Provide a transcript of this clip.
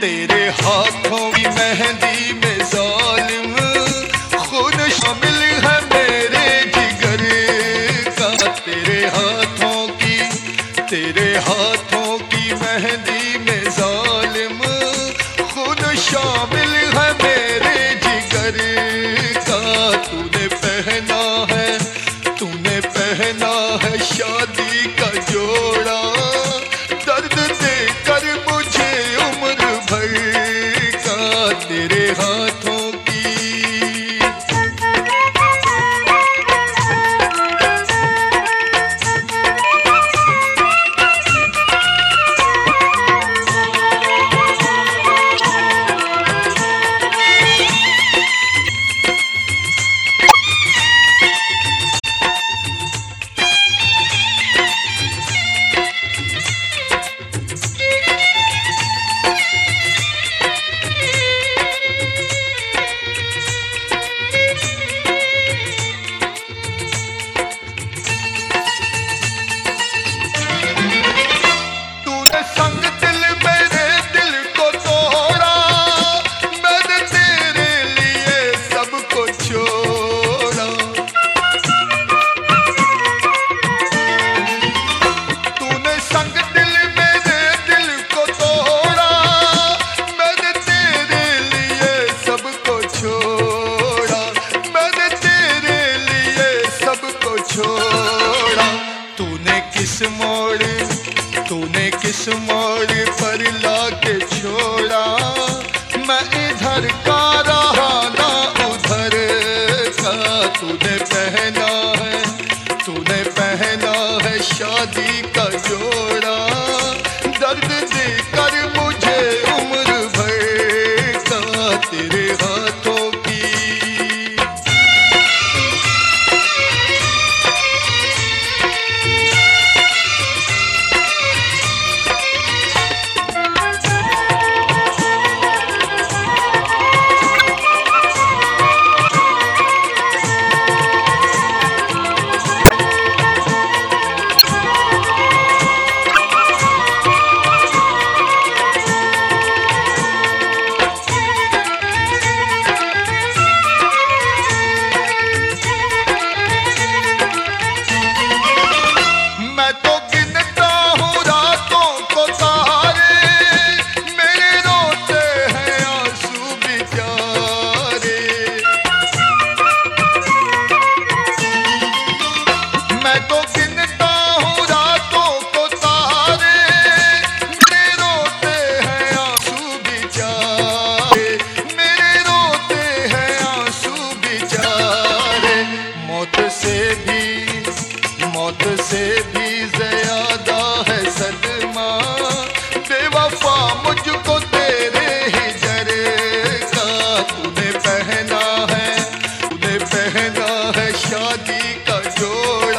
तेरे हाथों की मेहंदी में जालिम तेरे हाथों जोड़ा